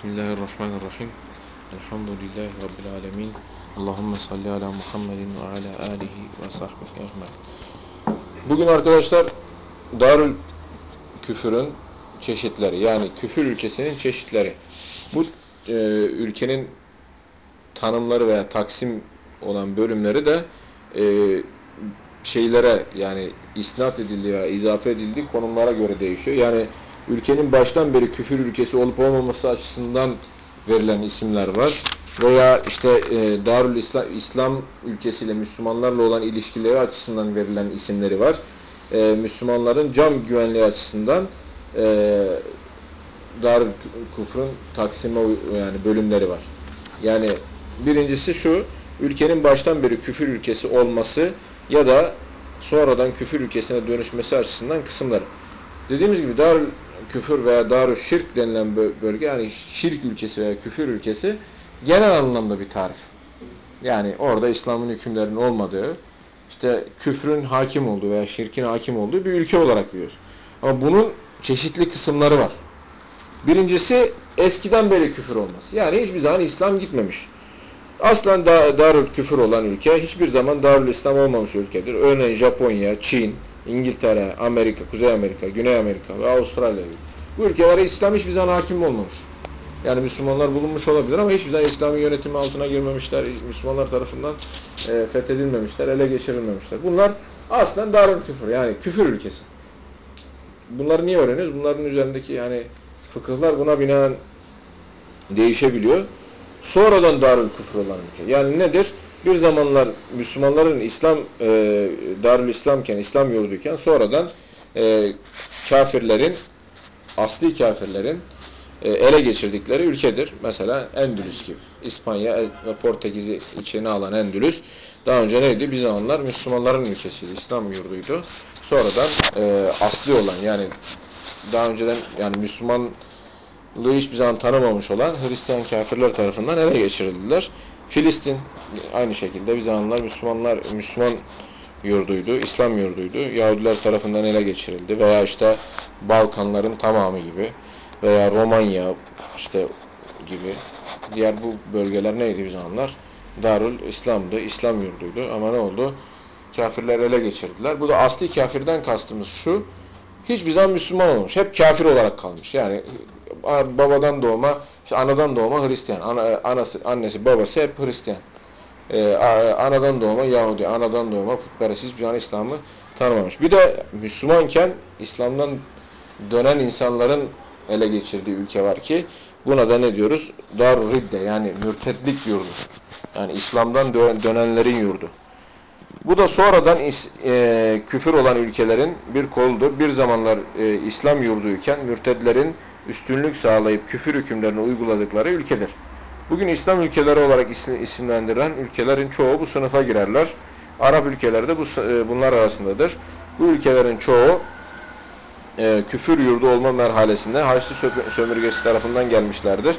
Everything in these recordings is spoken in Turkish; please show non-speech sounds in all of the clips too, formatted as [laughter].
Bismillahirrahmanirrahim. Elhamdülillahi Rabbil alemin. Allahümme salli ala Muhammedin ve ala alihi ve sahbihi ecmaîn. Bugün arkadaşlar Darül Küfür'ün çeşitleri yani küfür ülkesinin çeşitleri. Bu e, ülkenin tanımları veya taksim olan bölümleri de e, şeylere yani isnat edildiği veya izafe edildiği konumlara göre değişiyor. Yani ülkenin baştan beri küfür ülkesi olup olmaması açısından verilen isimler var. Veya işte e, Darül İslam, İslam ülkesiyle Müslümanlarla olan ilişkileri açısından verilen isimleri var. E, Müslümanların cam güvenliği açısından e, Darül Kufr'un taksime yani bölümleri var. Yani birincisi şu, ülkenin baştan beri küfür ülkesi olması ya da sonradan küfür ülkesine dönüşmesi açısından kısımları. Dediğimiz gibi Darül Küfür veya Darül Şirk denilen bölge yani şirk ülkesi veya küfür ülkesi genel anlamda bir tarif. Yani orada İslam'ın hükümlerinin olmadığı, işte küfrün hakim olduğu veya şirkin hakim olduğu bir ülke olarak biliyoruz. Ama bunun çeşitli kısımları var. Birincisi eskiden beri küfür olması. Yani hiçbir zaman İslam gitmemiş. Aslen da, Darül Küfür olan ülke hiçbir zaman Darül İslam olmamış ülkedir. Örneğin Japonya, Çin, İngiltere, Amerika, Kuzey Amerika, Güney Amerika ve Avustralya gibi. Bu ülkelere İslam hiçbir zaman hakim olmamış. Yani Müslümanlar bulunmuş olabilir ama hiçbir zaman İslami yönetimi altına girmemişler. Müslümanlar tarafından e, fethedilmemişler, ele geçirilmemişler. Bunlar aslen Darül Küfür yani küfür ülkesi. Bunları niye öğreniyoruz? Bunların üzerindeki yani fıkıhlar buna binaen değişebiliyor. Sonradan Darül Küfür olan ülke. Yani nedir? Bir zamanlar Müslümanların İslam e, Darül İslamken, İslam yurduyken sonradan e, kafirlerin, asli kafirlerin e, ele geçirdikleri ülkedir. Mesela Endülüs gibi. İspanya ve Portekiz'i içine alan Endülüs daha önce neydi? Bir zamanlar Müslümanların ülkesiydi. İslam yurduydu. Sonradan e, asli olan yani daha önceden yani Müslümanlığı hiçbir zaman tanımamış olan Hristiyan kafirler tarafından ele geçirildiler. Filistin aynı şekilde bir zamanlar Müslümanlar Müslüman yurduydu, İslam yurduydu. Yahudiler tarafından ele geçirildi veya işte Balkanların tamamı gibi veya Romanya işte gibi diğer bu bölgeler neydi bir zamanlar? Darül İslam'dı, İslam yurduydu ama ne oldu? Kafirler ele geçirdiler. Bu da asli kafirden kastımız şu, hiçbir zaman Müslüman olmuş. Hep kafir olarak kalmış. Yani babadan doğma, işte anadan doğma Hristiyan. Ana, anası, annesi, babası hep Hristiyan. Ee, anadan doğma Yahudi, anadan doğma putperest hiçbir zaman İslam'ı tanımamış. Bir de Müslümanken İslam'dan dönen insanların ele geçirdiği ülke var ki buna da ne diyoruz? Dar Ridde yani mürtetlik yurdu. Yani İslam'dan dönenlerin yurdu. Bu da sonradan e, küfür olan ülkelerin bir koludur. Bir zamanlar e, İslam yurduyken mürtedlerin üstünlük sağlayıp küfür hükümlerini uyguladıkları ülkedir. Bugün İslam ülkeleri olarak isimlendirilen ülkelerin çoğu bu sınıfa girerler. Arap ülkeleri de bu, e, bunlar arasındadır. Bu ülkelerin çoğu e, küfür yurdu olma merhalesinde Haçlı sömürgesi tarafından gelmişlerdir.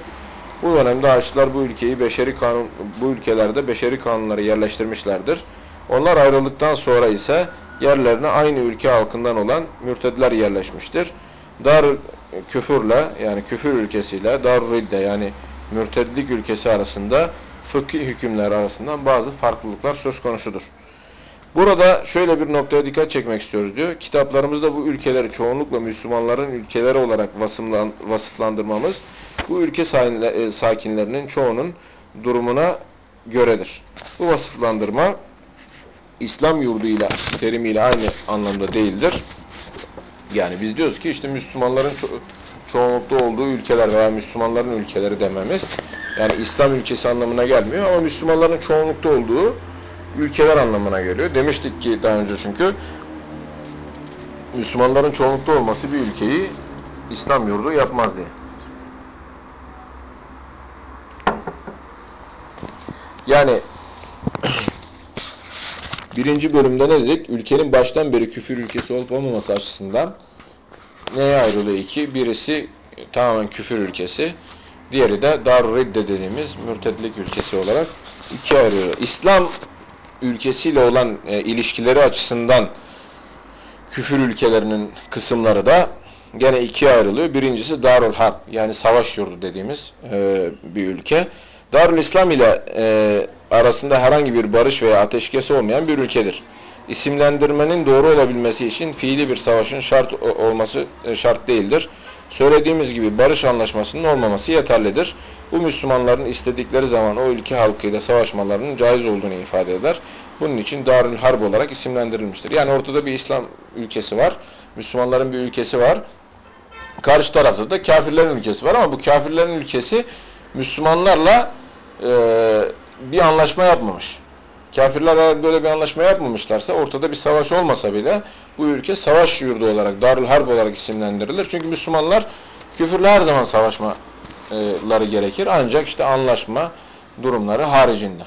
Bu dönemde Haçlılar bu ülkeyi beşeri kanun bu ülkelerde beşeri kanunları yerleştirmişlerdir. Onlar ayrıldıktan sonra ise yerlerine aynı ülke halkından olan mürtedler yerleşmiştir. Dar küfürle yani küfür ülkesiyle dar ridde yani mürtedlik ülkesi arasında fıkhi hükümler arasından bazı farklılıklar söz konusudur. Burada şöyle bir noktaya dikkat çekmek istiyoruz diyor. Kitaplarımızda bu ülkeleri çoğunlukla Müslümanların ülkeleri olarak vasıflandırmamız bu ülke e, sakinlerinin çoğunun durumuna göredir. Bu vasıflandırma İslam yurduyla terimiyle aynı anlamda değildir. Yani biz diyoruz ki işte Müslümanların ço çoğunlukta olduğu ülkeler veya Müslümanların ülkeleri dememiz yani İslam ülkesi anlamına gelmiyor ama Müslümanların çoğunlukta olduğu ülkeler anlamına geliyor. Demiştik ki daha önce çünkü Müslümanların çoğunlukta olması bir ülkeyi İslam yurdu yapmaz diye. Yani birinci bölümde ne dedik? Ülkenin baştan beri küfür ülkesi olup olmaması açısından neye ayrılıyor iki? Birisi tamamen küfür ülkesi. Diğeri de dar redde dediğimiz mürtedlik ülkesi olarak ikiye ayrılıyor. İslam ülkesiyle olan e, ilişkileri açısından küfür ülkelerinin kısımları da gene ikiye ayrılıyor. Birincisi Darul Harp yani savaş yurdu dediğimiz e, bir ülke. Darül İslam ile e, arasında herhangi bir barış veya ateşkes olmayan bir ülkedir. İsimlendirmenin doğru olabilmesi için fiili bir savaşın şart olması e, şart değildir. Söylediğimiz gibi barış anlaşmasının olmaması yeterlidir. Bu Müslümanların istedikleri zaman o ülke halkıyla savaşmalarının caiz olduğunu ifade eder. Bunun için Darül Harp olarak isimlendirilmiştir. Yani ortada bir İslam ülkesi var. Müslümanların bir ülkesi var. Karşı tarafta da kafirlerin ülkesi var ama bu kafirlerin ülkesi Müslümanlarla e, bir anlaşma yapmamış. Kafirler eğer böyle bir anlaşma yapmamışlarsa ortada bir savaş olmasa bile bu ülke savaş yurdu olarak, Darül Harp olarak isimlendirilir. Çünkü Müslümanlar küfürle her zaman savaşmaları gerekir. Ancak işte anlaşma durumları haricinde.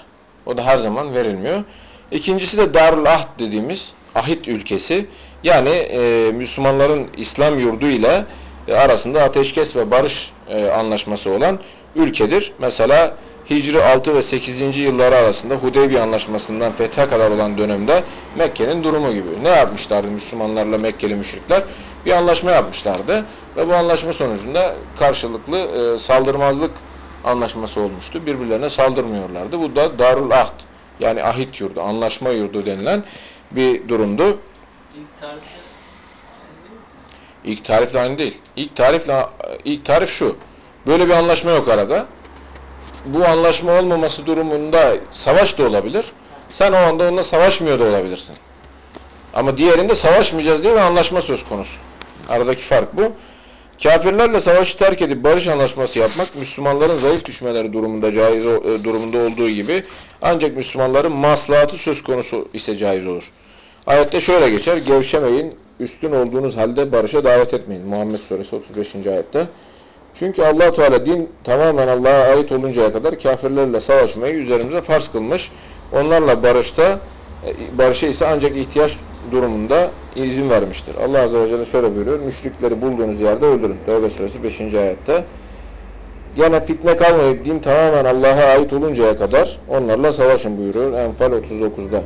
O da her zaman verilmiyor. İkincisi de Darül Ahd dediğimiz ahit ülkesi. Yani e, Müslümanların İslam yurdu ile e, arasında ateşkes ve barış e, anlaşması olan ülkedir. Mesela Hicri 6 ve 8. yılları arasında Hudeybiye Anlaşması'ndan fethe kadar olan dönemde Mekke'nin durumu gibi. Ne yapmışlardı Müslümanlarla Mekkeli müşrikler? Bir anlaşma yapmışlardı ve bu anlaşma sonucunda karşılıklı e, saldırmazlık anlaşması olmuştu. Birbirlerine saldırmıyorlardı. Bu da Darul Ahd yani ahit yurdu, anlaşma yurdu denilen bir durumdu. İlk tarihte İlk tarifle aynı değil. İlk tarifle ilk tarif şu. Böyle bir anlaşma yok arada. Bu anlaşma olmaması durumunda savaş da olabilir. Sen o anda onunla savaşmıyor da olabilirsin. Ama diğerinde savaşmayacağız diye bir anlaşma söz konusu. Aradaki fark bu. Kafirlerle savaşı terk edip barış anlaşması yapmak Müslümanların zayıf düşmeleri durumunda caiz e, durumunda olduğu gibi ancak Müslümanların maslahatı söz konusu ise caiz olur. Ayette şöyle geçer. Gevşemeyin, üstün olduğunuz halde barışa davet etmeyin. Muhammed Suresi 35. ayette. Çünkü allah Teala din tamamen Allah'a ait oluncaya kadar kafirlerle savaşmayı üzerimize farz kılmış. Onlarla barışta e, barışa ise ancak ihtiyaç durumunda izin vermiştir. Allah Azze ve Celle şöyle buyuruyor. Müşrikleri bulduğunuz yerde öldürün. Tevbe suresi 5. ayette. Yine fitne kalmayıp din tamamen Allah'a ait oluncaya kadar onlarla savaşın buyuruyor. Enfal 39'da.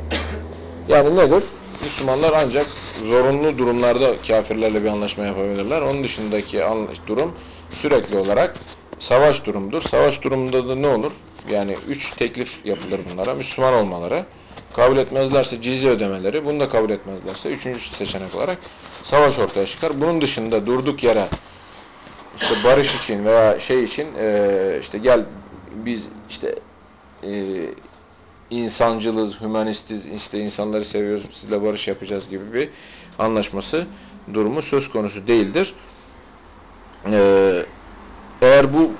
Yani nedir? Müslümanlar ancak zorunlu durumlarda kafirlerle bir anlaşma yapabilirler. Onun dışındaki durum sürekli olarak savaş durumudur. Savaş durumunda da ne olur? Yani üç teklif yapılır bunlara. Müslüman olmaları, kabul etmezlerse cizye ödemeleri, bunu da kabul etmezlerse üçüncü seçenek olarak savaş ortaya çıkar. Bunun dışında durduk yere işte barış için veya şey için işte gel biz işte insancılız, hümanistiz, işte insanları seviyoruz, sizle barış yapacağız gibi bir anlaşması durumu söz konusu değildir. Ee, eğer bu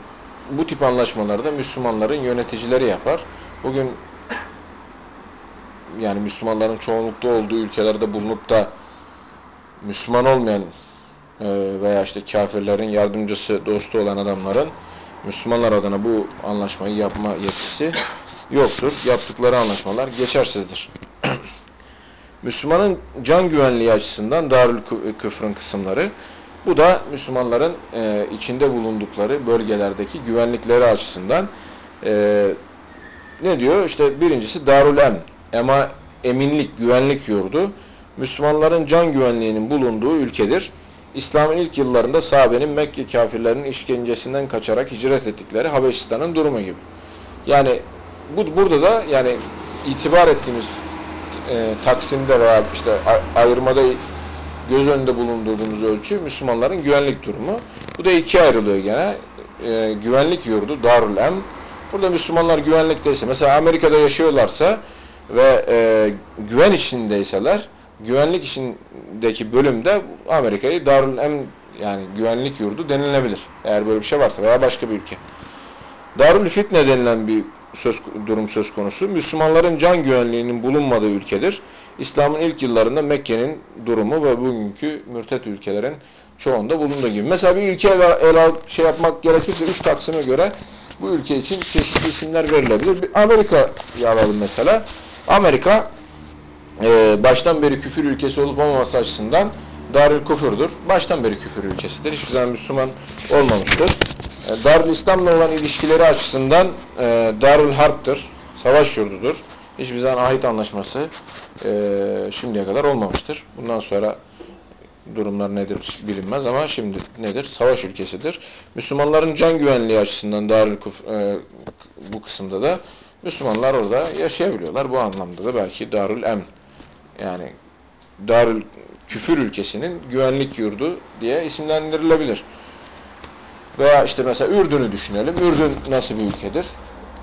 bu tip anlaşmalarda Müslümanların yöneticileri yapar. Bugün yani Müslümanların çoğunlukta olduğu ülkelerde bulunup da Müslüman olmayan e, veya işte kafirlerin yardımcısı, dostu olan adamların Müslümanlar adına bu anlaşmayı yapma yetkisi yoktur. Yaptıkları anlaşmalar geçersizdir. [clears throat] Müslümanın can güvenliği açısından Darül Küfrün kısımları bu da Müslümanların e, içinde bulundukları bölgelerdeki güvenlikleri açısından e, ne diyor? İşte birincisi Darül Em, ema, eminlik, güvenlik yurdu. Müslümanların can güvenliğinin bulunduğu ülkedir. İslam'ın ilk yıllarında sahabenin Mekke kafirlerinin işkencesinden kaçarak hicret ettikleri Habeşistan'ın durumu gibi. Yani bu burada da yani itibar ettiğimiz e, taksimde veya işte ayırmada göz önünde bulundurduğumuz ölçü Müslümanların güvenlik durumu. Bu da ikiye ayrılıyor gene. E, güvenlik yurdu Darul Em. Burada Müslümanlar güvenlikteyse, mesela Amerika'da yaşıyorlarsa ve e, güven içindeyseler, güvenlik içindeki bölümde Amerika'yı Darul Em yani güvenlik yurdu denilebilir. Eğer böyle bir şey varsa veya başka bir ülke. Darül Fitne denilen bir söz, durum söz konusu. Müslümanların can güvenliğinin bulunmadığı ülkedir. İslam'ın ilk yıllarında Mekke'nin durumu ve bugünkü mürtet ülkelerin çoğunda bulunduğu gibi. Mesela bir ülke ele şey yapmak gerekirse üç taksime göre bu ülke için çeşitli isimler verilebilir. Amerika'yı alalım mesela. Amerika e, baştan beri küfür ülkesi olup olmaması açısından Darül Kufur'dur. Baştan beri küfür ülkesidir. Hiçbir zaman Müslüman olmamıştır. E, Darül İslam'la olan ilişkileri açısından e, Darül Harp'tır. Savaş yurdudur. Hiçbir zaman ahit anlaşması e, şimdiye kadar olmamıştır. Bundan sonra durumlar nedir bilinmez ama şimdi nedir? Savaş ülkesidir. Müslümanların can güvenliği açısından Darül Kufr, e, bu kısımda da Müslümanlar orada yaşayabiliyorlar. Bu anlamda da belki Darül Emn yani Darül Küfür ülkesinin güvenlik yurdu diye isimlendirilebilir. Veya işte mesela Ürdün'ü düşünelim. Ürdün nasıl bir ülkedir?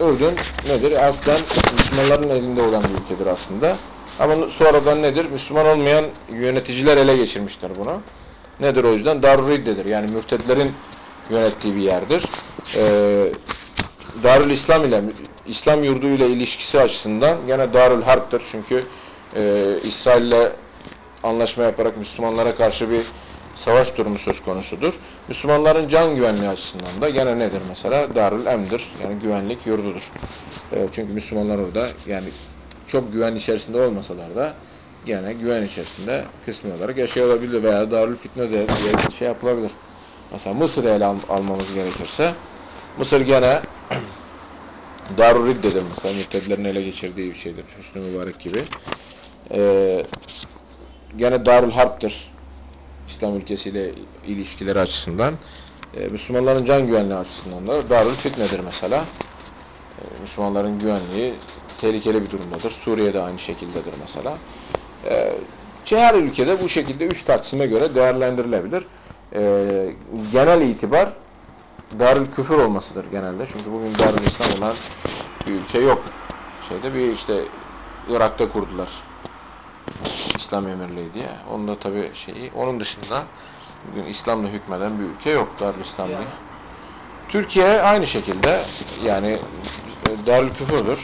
Ürdün nedir? Aslen Müslümanların elinde olan bir ülkedir aslında. Ama sonradan nedir? Müslüman olmayan yöneticiler ele geçirmişler bunu. Nedir o yüzden? Darül Ridde'dir. Yani mürtedlerin yönettiği bir yerdir. Ee, Darül İslam ile İslam yurdu ile ilişkisi açısından gene Darül Harp'tır. Çünkü e, İsrail ile anlaşma yaparak Müslümanlara karşı bir savaş durumu söz konusudur. Müslümanların can güvenliği açısından da gene nedir mesela? Darül Em'dir. Yani güvenlik yurdudur. E, çünkü Müslümanlar orada yani çok güven içerisinde olmasalar da gene güven içerisinde kısmi olarak yaşayabilir veya Darül Fitne de diye şey yapılabilir. Mesela Mısır'ı ele al almamız gerekirse Mısır gene [clears throat] Darül Ridde'dir mesela mürtedlerin ele geçirdiği bir şeydir. Hüsnü Mübarek gibi. Ee, gene Darül Harp'tır. İslam ülkesiyle ilişkileri açısından. Ee, Müslümanların can güvenliği açısından da Darül Fitne'dir mesela. Ee, Müslümanların güvenliği tehlikeli bir durumdadır. Suriye'de aynı şekildedir mesela. Ee, her ülkede bu şekilde üç taksime göre değerlendirilebilir. Ee, genel itibar Darül Küfür olmasıdır genelde. Çünkü bugün Darül İslam olan bir ülke yok. Şeyde bir işte Irak'ta kurdular. İslam Emirliği diye. Onun da tabi şeyi. Onun dışında bugün İslam'la hükmeden bir ülke yok Darül İslam diye. Türkiye aynı şekilde yani Darül Küfürdür.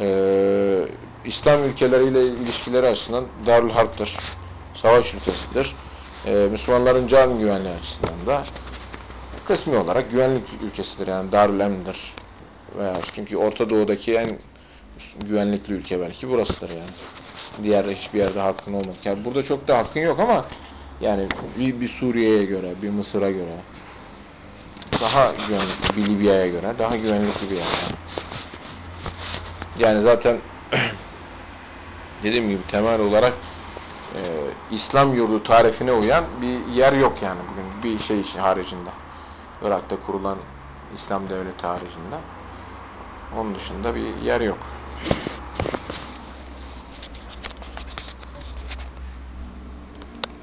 Ee, İslam ülkeleriyle ilişkileri açısından Darül Harp'tır. Savaş ülkesidir. Ee, Müslümanların can güvenliği açısından da kısmi olarak güvenlik ülkesidir. Yani Darül Emn'dir. Veya çünkü Orta Doğu'daki en güvenlikli ülke belki burasıdır yani. Diğer hiçbir yerde hakkın olmak. Yani burada çok da hakkın yok ama yani bir, bir Suriye'ye göre, bir Mısır'a göre daha güvenlikli, bir Libya'ya göre daha güvenlikli bir yer. Yani, yani zaten [clears throat] dediğim gibi temel olarak e, İslam yurdu tarifine uyan bir yer yok yani bugün bir şey haricinde. Irak'ta kurulan İslam devleti haricinde. Onun dışında bir yer yok.